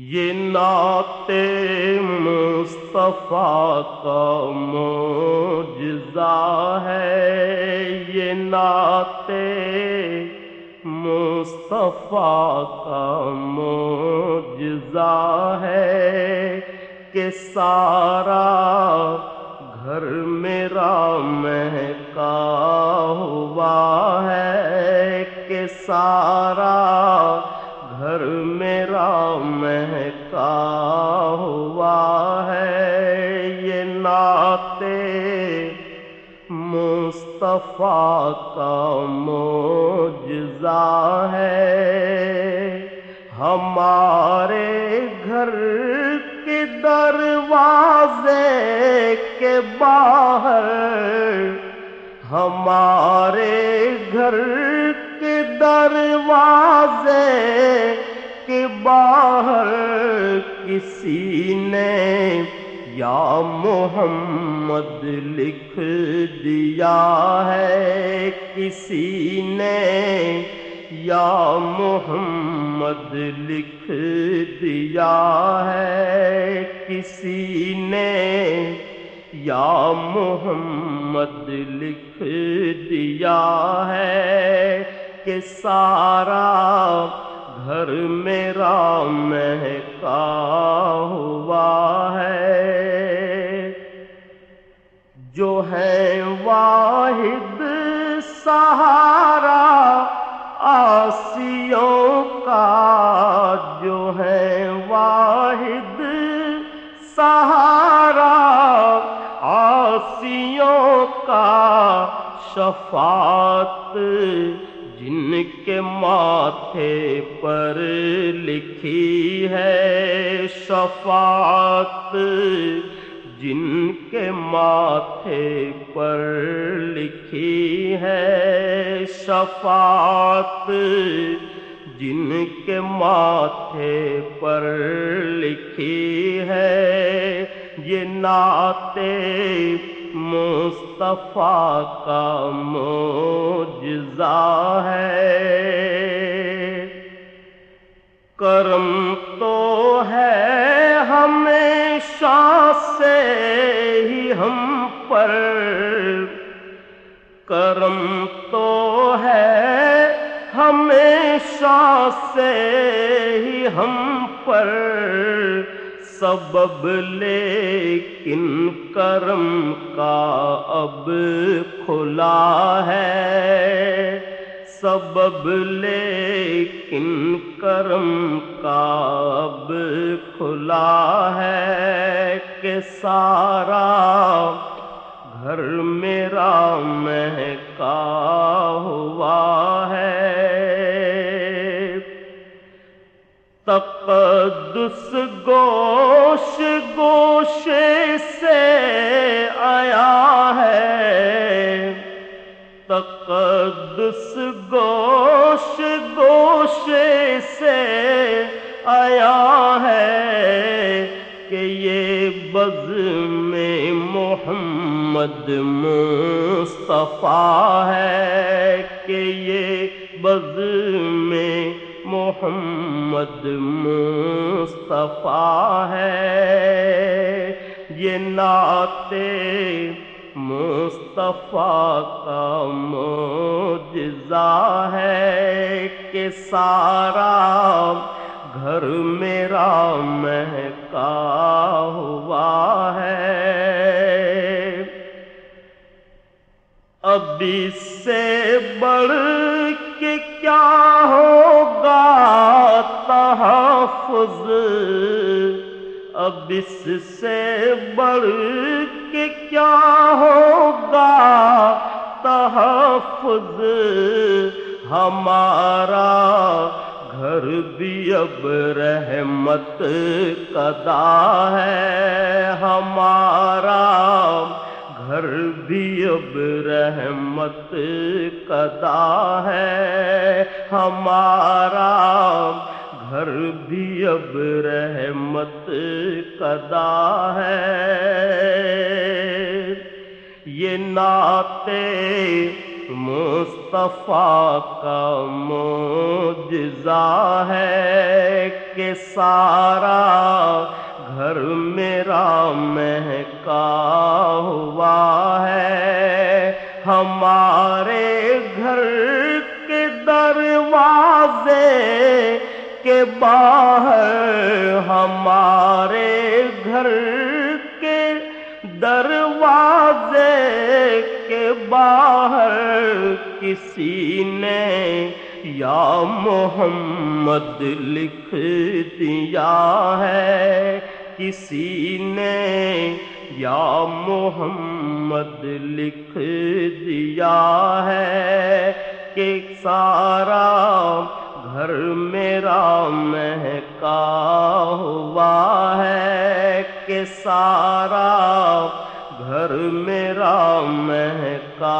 یہ نعت مصطفیٰ کا معجزہ ہے یہ نعت مصطفیٰ کا معجزہ ہے کہ سارا گھر میرا مہکا ہوا ہے کہ سارا یہ نعت مصطفیٰ کا معجزہ ہے۔ ہمارے گھر کے دروازے کے باہر، ہمارے گھر کے دروازے کے باہر کسی نے یا محمد لکھ دیا ہے کسی نے؟ یا محمد لکھ دیا ہے کسی نے؟ یا محمد لکھ دیا ہے کہ سارا گھر میرا مہکا ہوا ہے واحد سہارا آسیوں کا جو ہے واحد سہارا آسیوں کا شفاعت جن کے ماتھے پر لکھی ہے شفاعت جن کے ماتھے پر لکھی ہے شفاعت، جن کے ماتھے پر لکھی ہے یہ نعت مصطفیٰ کا معجزہ ہے۔ کرم تو ہے سے ہی ہم پر کرم تو ہے۔ ہمیشہ سے ہی ہم پر سبب لیکن کرم کا اب کھلا ہے۔ سبب لیکن کرم کا اب کھلا ہے۔ کہ سارا گھر میرا مہکا ہوا ہے۔ تقدس گوش گوشے سے آیا ہے۔ تقدس گوش گوشے سے آیا ہے کہ یہ بز میں محمد مصطفیٰ ہے کہ یہ بز میں محمد مصطفیٰ ہے۔ یہ نعت مصطفیٰ کا معجزہ ہے کہ سارا گھر میرا مہکا اب اس سے بڑھ کے کیا ہوگا تحفظ؟ اب اس سے بڑھ کے کیا ہوگا تحفظ؟ ہمارا گھر بھی اب رحمت قدا ہے، ہمارا اب رحمت قدا ہے۔ ہمارا گھر بھی اب رحمت قدا ہے۔ یہ نعت مصطفیٰ کا موجزہ ہے کہ سارا گھر میرا مہکا ہوا ہمارے گھر کے دروازے کے باہر ہمارے گھر کے دروازے کے باہر کسی نے یا محمد لکھ دیا ہے، کسی نے یا محمد محمد لکھ دیا ہے کہ سارا گھر میرا مہکا ہوا ہے کہ سارا گھر میرا مہکا